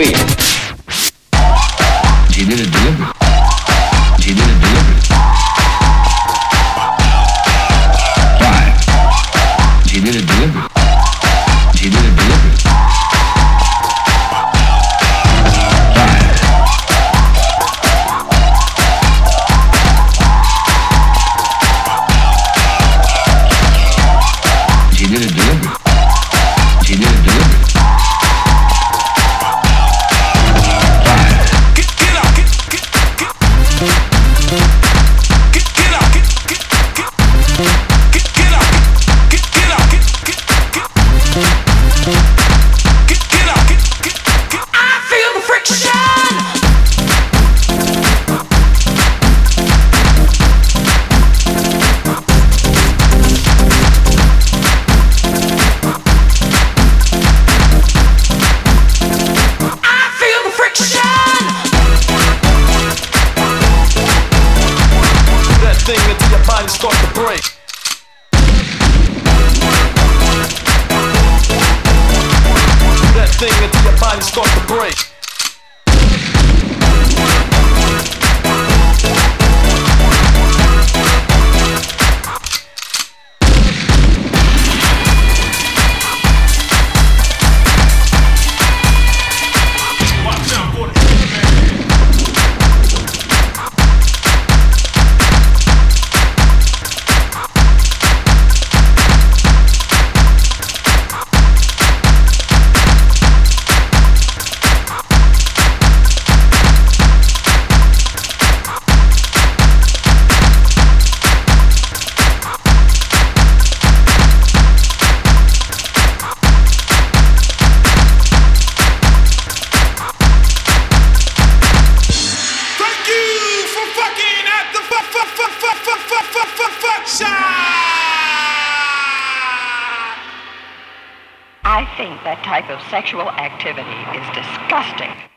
He She did it deliberately. She did a deliberately. thing until your body starts to break. I think that type of sexual activity is disgusting.